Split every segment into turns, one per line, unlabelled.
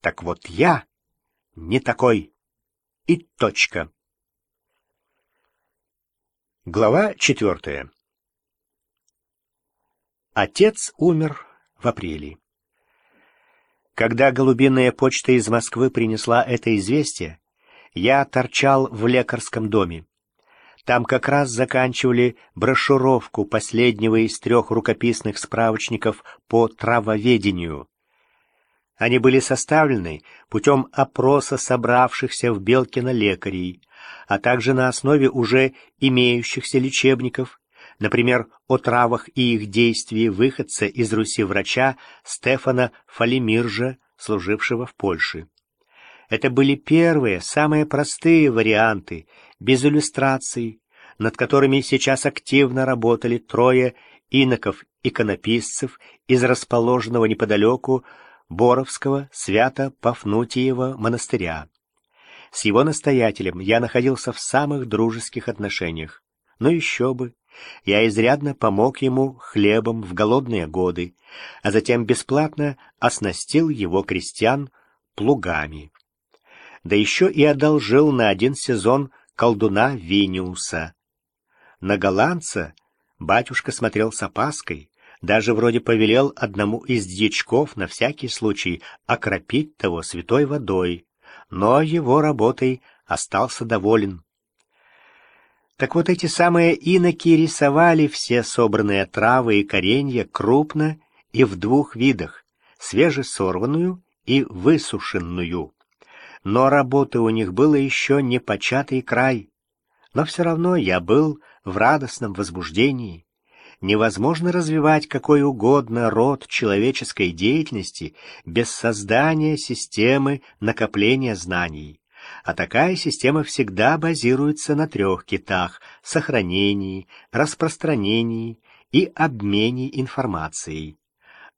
Так вот я не такой. И точка. Глава четвертая. Отец умер в апреле. Когда голубиная почта из Москвы принесла это известие, я торчал в лекарском доме. Там как раз заканчивали брошюровку последнего из трех рукописных справочников по травоведению. Они были составлены путем опроса собравшихся в Белкино лекарей, а также на основе уже имеющихся лечебников, например, о травах и их действии выходца из Руси врача Стефана Фалимиржа, служившего в Польше. Это были первые, самые простые варианты, без иллюстраций, над которыми сейчас активно работали трое иноков-иконописцев из расположенного неподалеку Боровского Свято-Пафнутиева монастыря. С его настоятелем я находился в самых дружеских отношениях. Но еще бы, я изрядно помог ему хлебом в голодные годы, а затем бесплатно оснастил его крестьян плугами. Да еще и одолжил на один сезон колдуна Виниуса. На голландца батюшка смотрел с опаской, даже вроде повелел одному из дьячков на всякий случай окропить того святой водой, но его работой остался доволен. Так вот эти самые иноки рисовали все собранные травы и коренья крупно и в двух видах — свежесорванную и высушенную. Но работы у них было еще не початый край. Но все равно я был в радостном возбуждении. Невозможно развивать какой угодно род человеческой деятельности без создания системы накопления знаний а такая система всегда базируется на трех китах — сохранении, распространении и обмене информацией.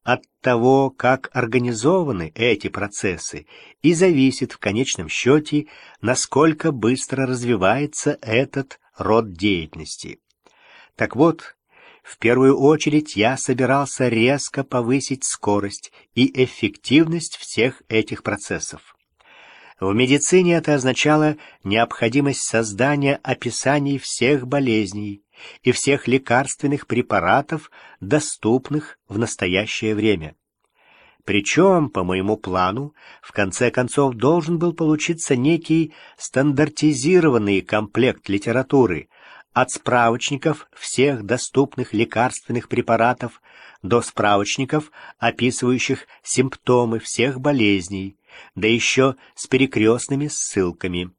От того, как организованы эти процессы, и зависит в конечном счете, насколько быстро развивается этот род деятельности. Так вот, в первую очередь я собирался резко повысить скорость и эффективность всех этих процессов. В медицине это означало необходимость создания описаний всех болезней и всех лекарственных препаратов, доступных в настоящее время. Причем, по моему плану, в конце концов должен был получиться некий стандартизированный комплект литературы от справочников всех доступных лекарственных препаратов до справочников, описывающих симптомы всех болезней, да еще с перекрестными ссылками.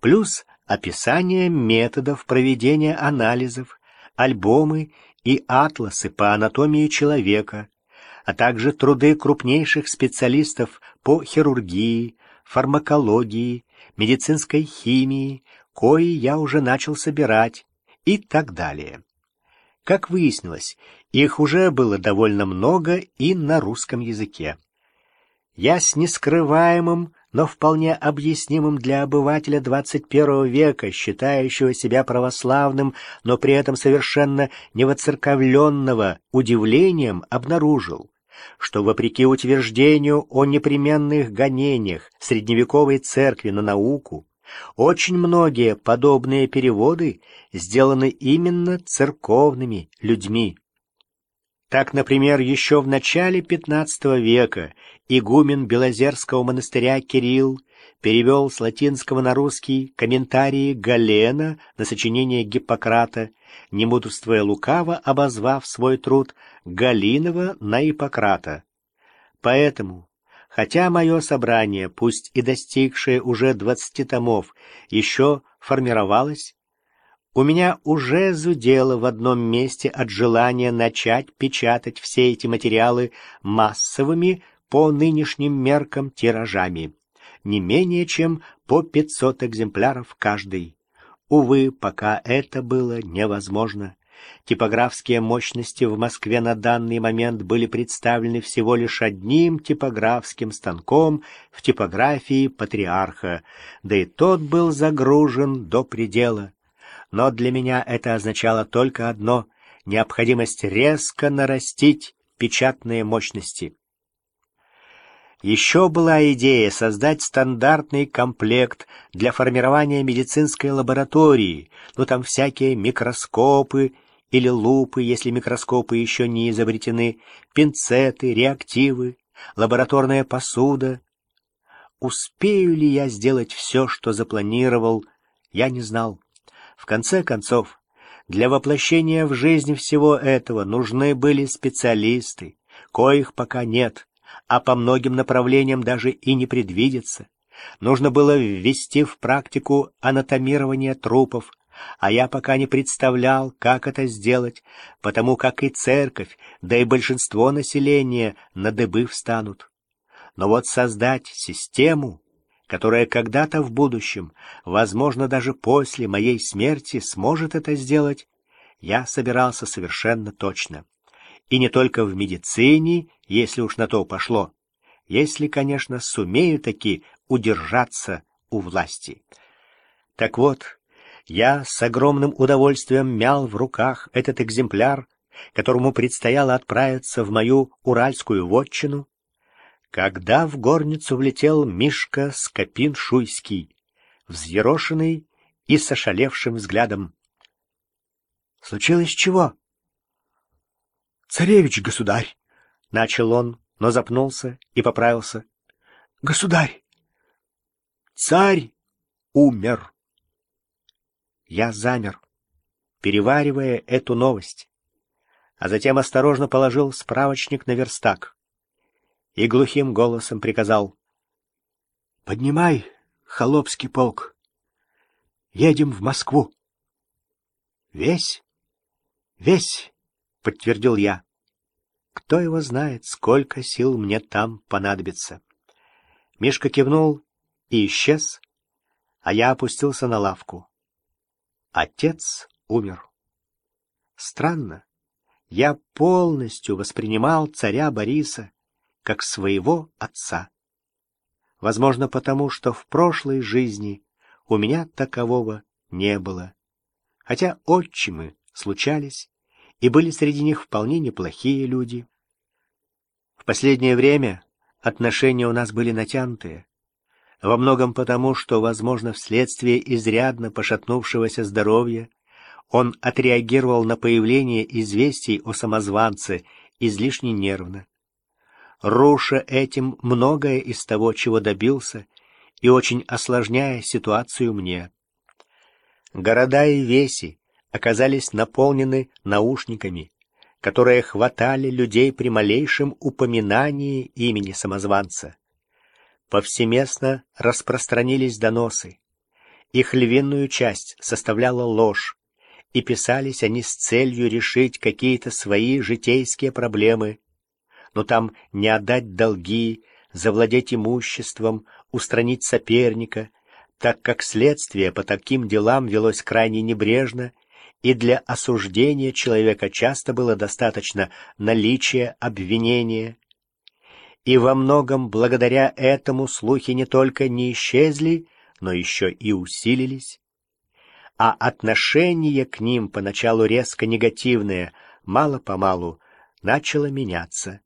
Плюс описание методов проведения анализов, альбомы и атласы по анатомии человека, а также труды крупнейших специалистов по хирургии, фармакологии, медицинской химии, кои я уже начал собирать, и так далее. Как выяснилось, их уже было довольно много и на русском языке. Я с нескрываемым, но вполне объяснимым для обывателя 21 века, считающего себя православным, но при этом совершенно невоцерковленного, удивлением обнаружил, что, вопреки утверждению о непременных гонениях средневековой церкви на науку, очень многие подобные переводы сделаны именно церковными людьми. Так, например, еще в начале XV века игумен Белозерского монастыря Кирилл перевел с латинского на русский комментарии Галена на сочинение Гиппократа, не мудрствуя лукаво, обозвав свой труд Галинова на Иппократа. Поэтому, хотя мое собрание, пусть и достигшее уже двадцати томов, еще формировалось, у меня уже зудело в одном месте от желания начать печатать все эти материалы массовыми по нынешним меркам тиражами, не менее чем по 500 экземпляров каждый. Увы, пока это было невозможно. Типографские мощности в Москве на данный момент были представлены всего лишь одним типографским станком в типографии патриарха, да и тот был загружен до предела но для меня это означало только одно — необходимость резко нарастить печатные мощности. Еще была идея создать стандартный комплект для формирования медицинской лаборатории, ну там всякие микроскопы или лупы, если микроскопы еще не изобретены, пинцеты, реактивы, лабораторная посуда. Успею ли я сделать все, что запланировал, я не знал. В конце концов, для воплощения в жизнь всего этого нужны были специалисты, коих пока нет а по многим направлениям даже и не предвидится. Нужно было ввести в практику анатомирование трупов, а я пока не представлял, как это сделать, потому как и церковь, да и большинство населения на дыбы встанут. Но вот создать систему, которая когда-то в будущем, возможно, даже после моей смерти, сможет это сделать, я собирался совершенно точно. И не только в медицине, если уж на то пошло. Если, конечно, сумею таки удержаться у власти. Так вот, я с огромным удовольствием мял в руках этот экземпляр, которому предстояло отправиться в мою уральскую вотчину, когда в горницу влетел Мишка Скопин-Шуйский, взъерошенный и с ошалевшим взглядом. — Случилось чего? «Царевич, государь!» — начал он, но запнулся и поправился. «Государь! Царь умер!» Я замер, переваривая эту новость, а затем осторожно положил справочник на верстак и глухим голосом приказал «Поднимай, холопский полк, едем в Москву». «Весь? Весь!» подтвердил я. Кто его знает, сколько сил мне там понадобится. Мишка кивнул и исчез, а я опустился на лавку. Отец умер. Странно, я полностью воспринимал царя Бориса как своего отца. Возможно, потому что в прошлой жизни у меня такового не было. Хотя отчимы случались, и были среди них вполне неплохие люди. В последнее время отношения у нас были натянутые, во многом потому, что, возможно, вследствие изрядно пошатнувшегося здоровья, он отреагировал на появление известий о самозванце излишне нервно. Руша этим многое из того, чего добился, и очень осложняя ситуацию мне. Города и веси, оказались наполнены наушниками, которые хватали людей при малейшем упоминании имени самозванца. Повсеместно распространились доносы. Их львиную часть составляла ложь, и писались они с целью решить какие-то свои житейские проблемы. Но там не отдать долги, завладеть имуществом, устранить соперника, так как следствие по таким делам велось крайне небрежно и для осуждения человека часто было достаточно наличия обвинения. И во многом благодаря этому слухи не только не исчезли, но еще и усилились. А отношение к ним, поначалу резко негативное, мало-помалу начало меняться.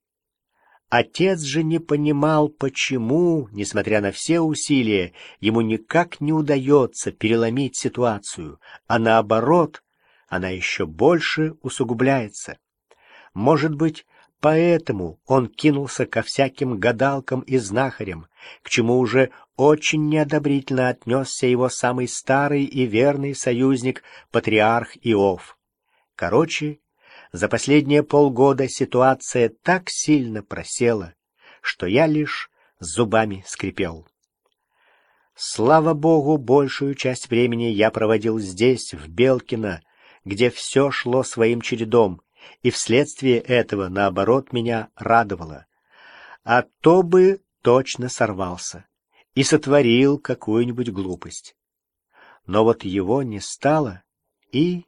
Отец же не понимал, почему, несмотря на все усилия, ему никак не удается переломить ситуацию, а наоборот, она еще больше усугубляется. Может быть, поэтому он кинулся ко всяким гадалкам и знахарям, к чему уже очень неодобрительно отнесся его самый старый и верный союзник, патриарх Иов. Короче, за последние полгода ситуация так сильно просела, что я лишь зубами скрипел. Слава богу, большую часть времени я проводил здесь, в Белкино, где все шло своим чередом, и вследствие этого, наоборот, меня радовало. А то бы точно сорвался и сотворил какую-нибудь глупость. Но вот его не стало, и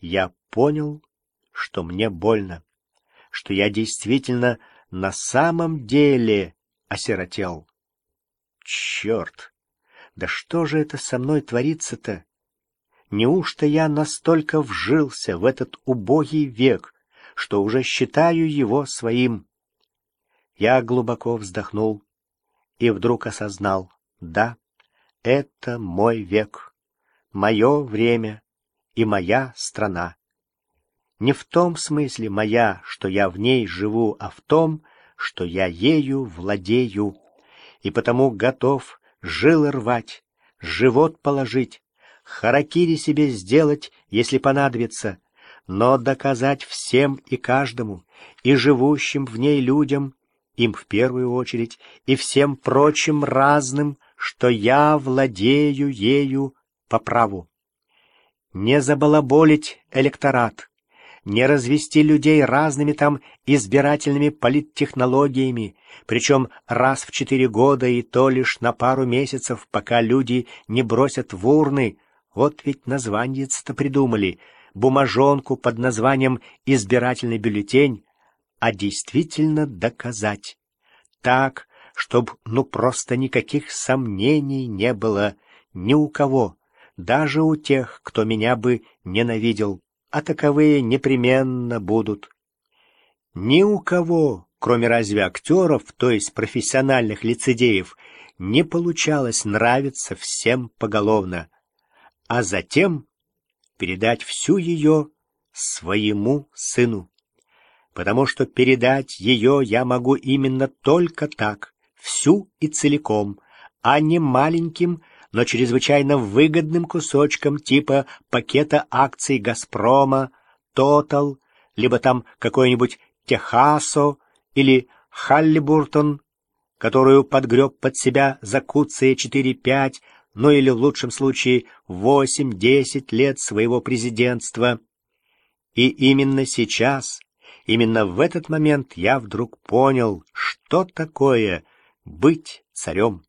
я понял, что мне больно, что я действительно на самом деле осиротел. Черт! Да что же это со мной творится-то? Неужто я настолько вжился в этот убогий век, что уже считаю его своим? Я глубоко вздохнул и вдруг осознал, да, это мой век, мое время и моя страна. Не в том смысле моя, что я в ней живу, а в том, что я ею владею, и потому готов жилы рвать, живот положить, харакири себе сделать, если понадобится, но доказать всем и каждому, и живущим в ней людям, им в первую очередь, и всем прочим разным, что я владею ею по праву. Не забалаболить электорат, не развести людей разными там избирательными политтехнологиями, причем раз в четыре года и то лишь на пару месяцев, пока люди не бросят в урны. Вот ведь название-то придумали, бумажонку под названием «избирательный бюллетень», а действительно доказать. Так, чтобы ну просто никаких сомнений не было ни у кого, даже у тех, кто меня бы ненавидел, а таковые непременно будут. Ни у кого, кроме разве актеров, то есть профессиональных лицедеев, не получалось нравиться всем поголовно, а затем передать всю ее своему сыну. Потому что передать ее я могу именно только так, всю и целиком, а не маленьким, но чрезвычайно выгодным кусочком типа пакета акций «Газпрома», «Тотал», либо там какой-нибудь «Техасо» или «Халлибуртон», которую подгреб под себя за куцые 4-5, ну или в лучшем случае 8-10 лет своего президентства. И именно сейчас Именно в этот момент я вдруг понял, что такое быть царем.